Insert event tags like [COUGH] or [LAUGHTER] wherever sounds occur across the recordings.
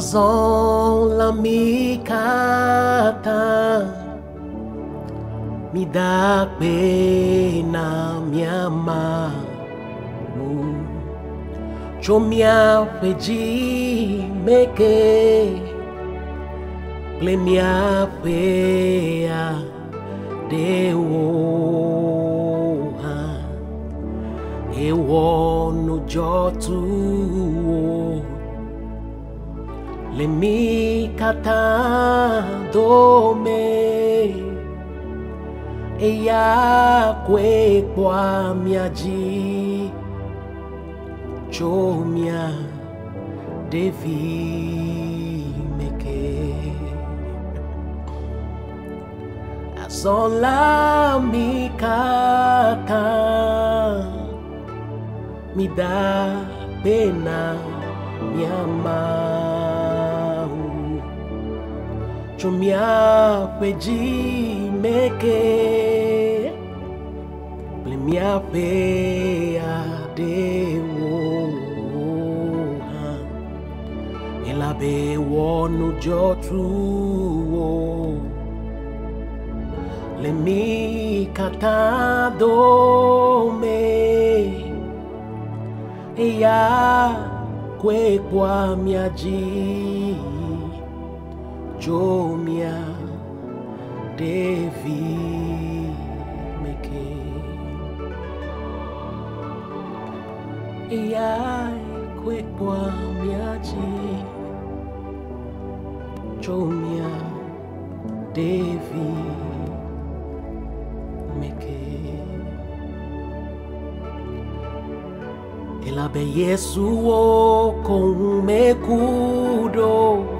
Razon la mi kata Mi da pena mi ama. Chomia peji meke Plemia pea dewo Ewo no jotu Lemi kata dome. Eya kwe kwa miaji. Chomia Devi meke. Azon la mi da pena mi amau Chomia peji meke Plemia pea dewo. Elabe wonu jotu Lemi kata dome. Eya kwe kwa miaji Jomia Devi meke. Eya kwe kwa miaji Jomia Devi meke. Elabe Yesu wo kwela nye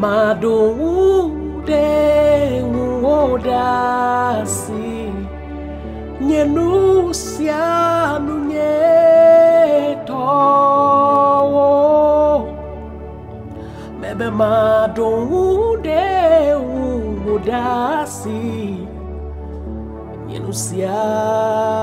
madoude wodasi nye nusianu nye towo mebe madoude wodasi nye nusianu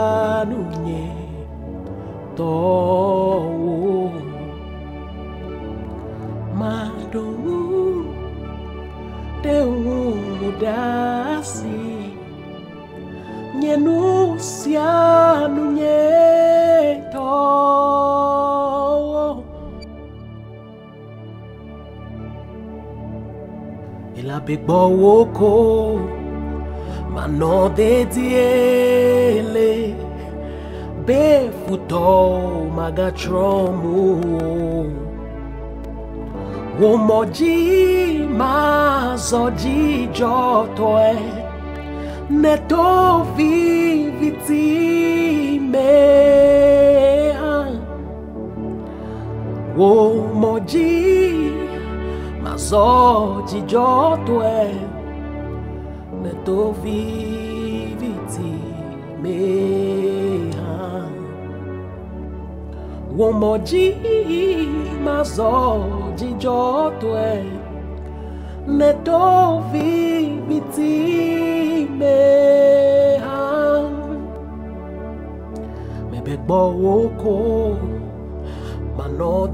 ilabegbo woko mano de diele befuto magatromu Womoji mazoji jotoe neto viviti mea Womoji mazoji jotoe neto viviti mea Womoji mazoji jotoe neto viviti mea Mebegbo woko mano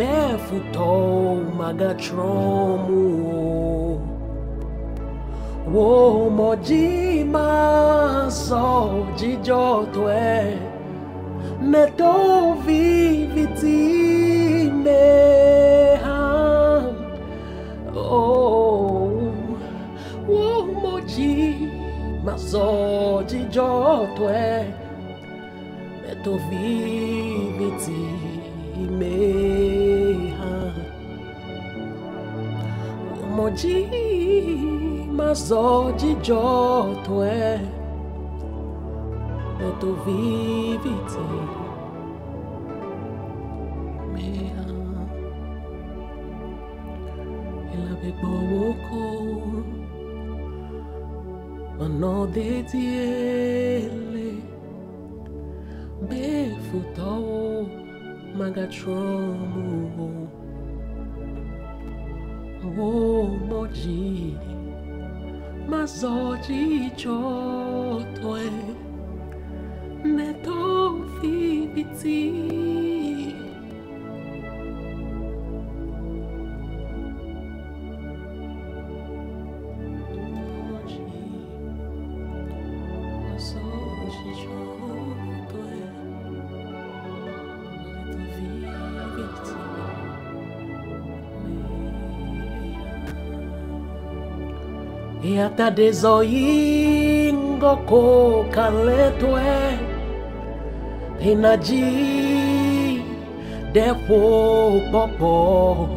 de diele Befuto magatromu wo moji maso jijotoe neto viviti meha oh. Wo moji maso jijotoe neto viviti Moji mazoji jotwe Neto viviti Mea. Ela bebo woko Mano de diele Befuto Magatromu 오모지 마서지 저토에 내 도피 빛이 ata de zoingo ko kaletwe Pinaji de popo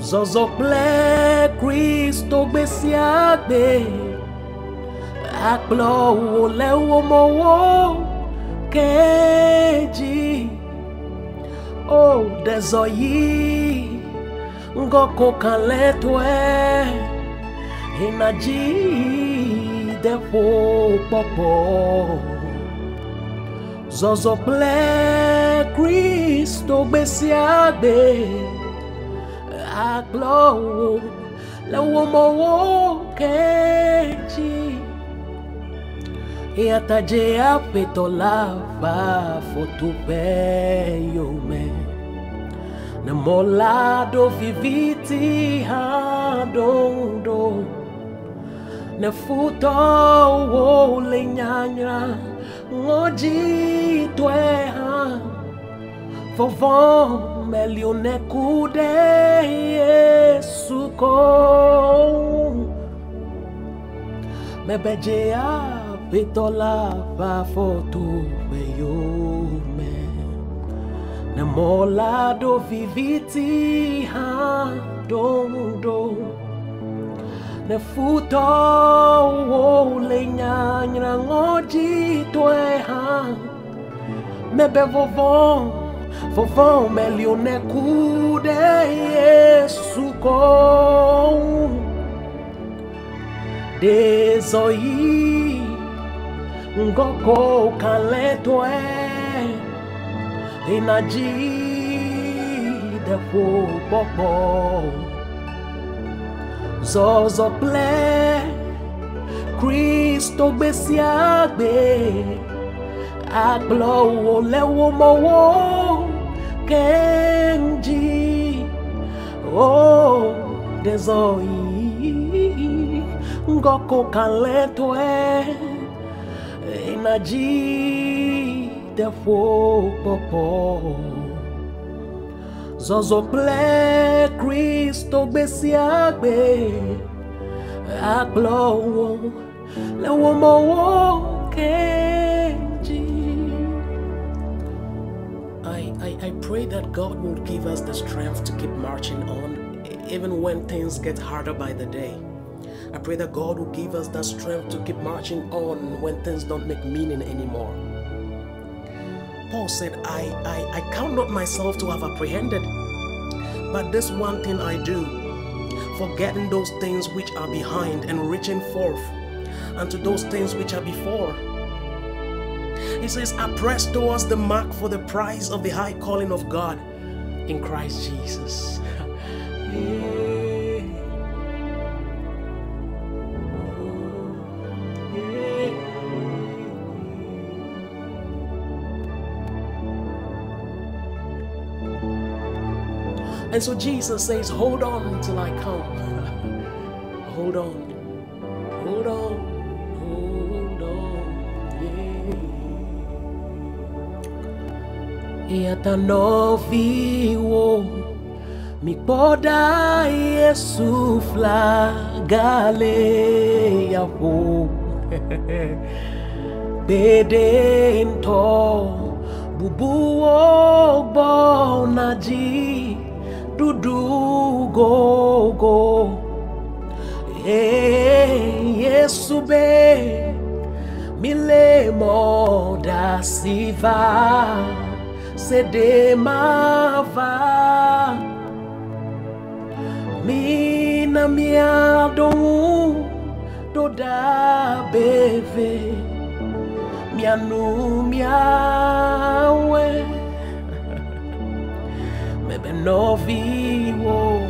Zozo ple Cristo besiade. Aklo leu umowo keji. Oh de zoyi Ngoko Enaji depo popo Zozople Kristo gbesi agbe Akplo lewo mowo keji E ataje apetolava fotopeyome Ne molado viviti hadondo Ne futo wo lenyanya Ngoji tweha Vovon melione kude Yesu ko Mebejea pitola va foto me Ne molado viviti ha na phu to wo le nya nyra ngo ji ha me be vovó vovó me ne ku de yesu ko. De zoi ngo ko kale toe de phu Zozoplé, Cristo Bessiabe, Aglo Leo Mowo, Kendi, Oh, Desoi, Ngoko Kaleto é, Enadi, Defo Popo. -po. Kristo mowo kenji I, I, pray that God will give us the strength to keep marching on even when things get harder by the day. I pray that God will give us that strength to keep marching on when things don't make meaning anymore. Paul said, I, I, I count not myself to have apprehended, but this one thing I do, forgetting those things which are behind and reaching forth unto those things which are before. He says, I press towards the mark for the prize of the high calling of God in Christ Jesus. [LAUGHS] Yeah. And so Jesus says, Hold on until I come. [LAUGHS] hold on. Hold on. Hold on. Yeah. Iata noviwo mi poda Yesu flagale yapo bedento [LAUGHS] bubuo bonaji dudu gogo. Hey, Yesu be mile moda siva sede mava. Mina miado do da beve mianu miawe mebe noviwo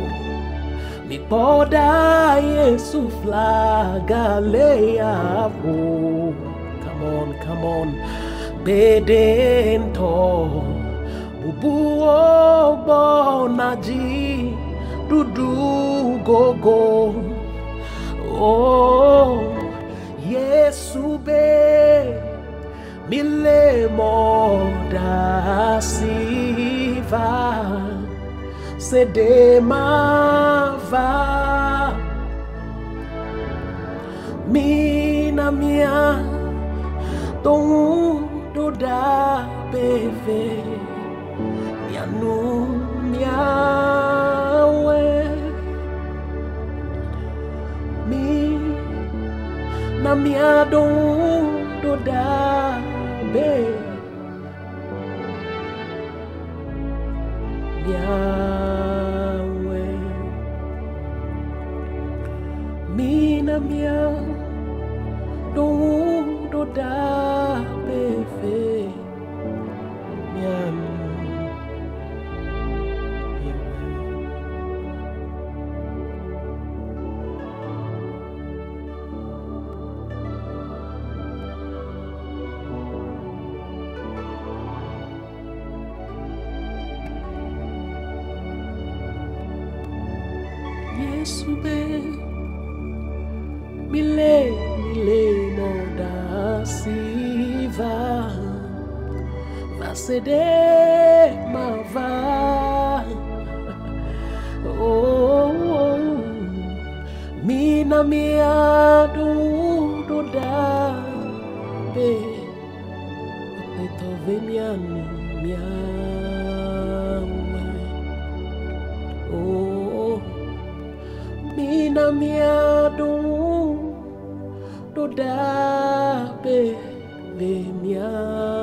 mi poda Yesu flaga leavo come on come on. Bedento bubu ogbo naji dudu gogo. Oh Yesu be mile moda siva sede mava mina mia do da beve. Mianu miawe mi na mia do da be Yesu be mile mile moda siva vasede mava. [LAUGHS] Oh, mina miadu do da. Be [LAUGHS] petove mianu mina miadu do da be be mianu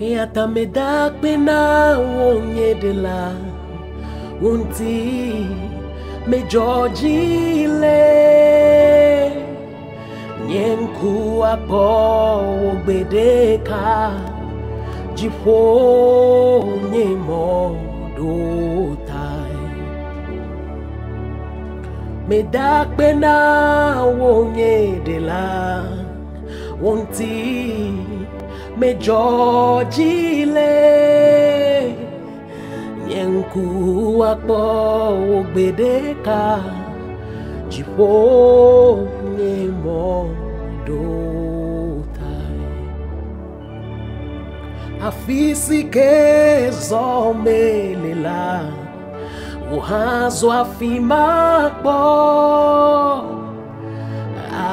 E ata me da pena wonye de la unti me jojile nyenku apo ogbedeka jifo nye modo tai. Me da pena melhor de lei. Yanku akpo ogbedeka de fomo do tai. A fisique zomelela o raso afima akpo.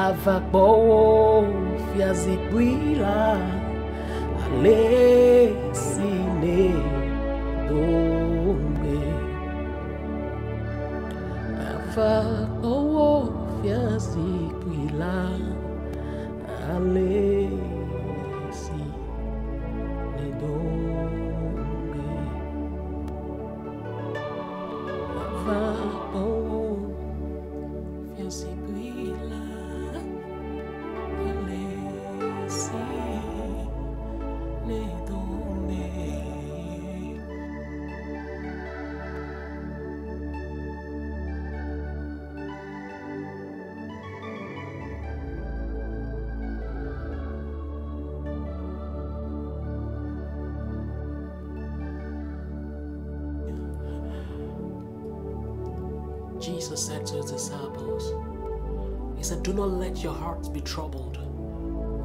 Ava kpo fiazi kwila. Avakpọwo fiazikpila alesi Jesus said to his disciples, He said, Do not let your hearts be troubled.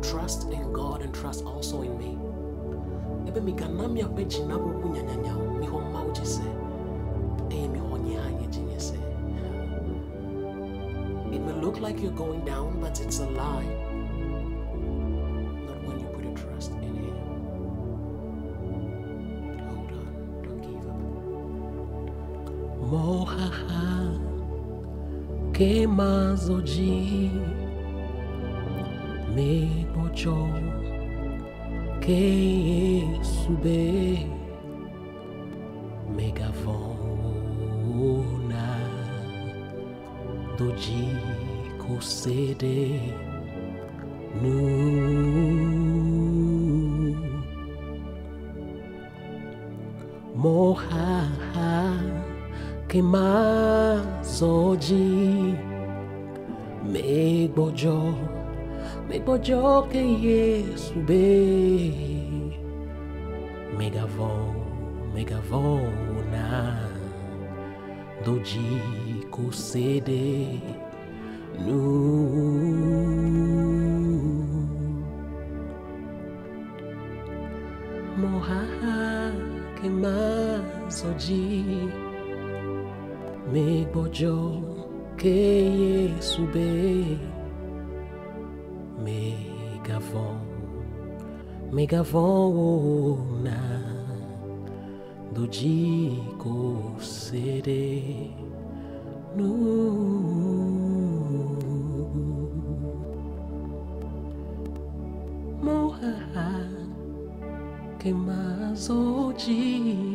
Trust in God and trust also in me. Ebe mi ganamia pe jina wo kunyanyanya mi ho ma wo jise. Emi honye hanye. It may look like you're going down, but it's a lie. Not when you put your trust in Him. Hold on, don't give up. Mohaha ke mazoji me bojo ke sube megavona doji kusede nu. Mohaha ke mazoji me bojo me bojo ke yesu be. Megavon megavona doji kusede nu. Mohaha ke mazoji me bojo ke yesu be. Megavon megavona doji kusede nu. Mohaha ke mazoji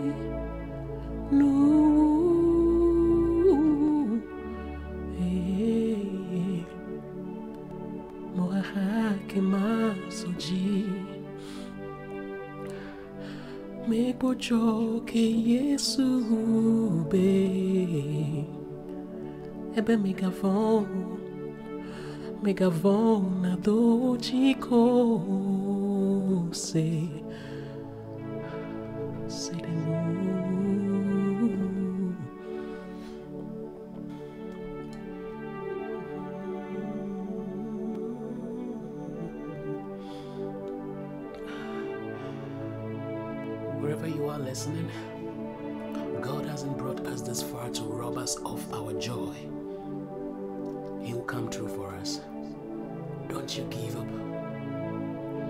me bojo ke yesu be ebe megavon megavon na doji se se listening, God hasn't brought us this far to rob us of our joy. He will come true for us. Don't you give up.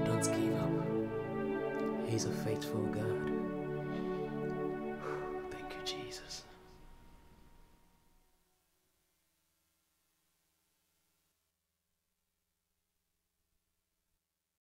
Don't give up. He's a faithful God.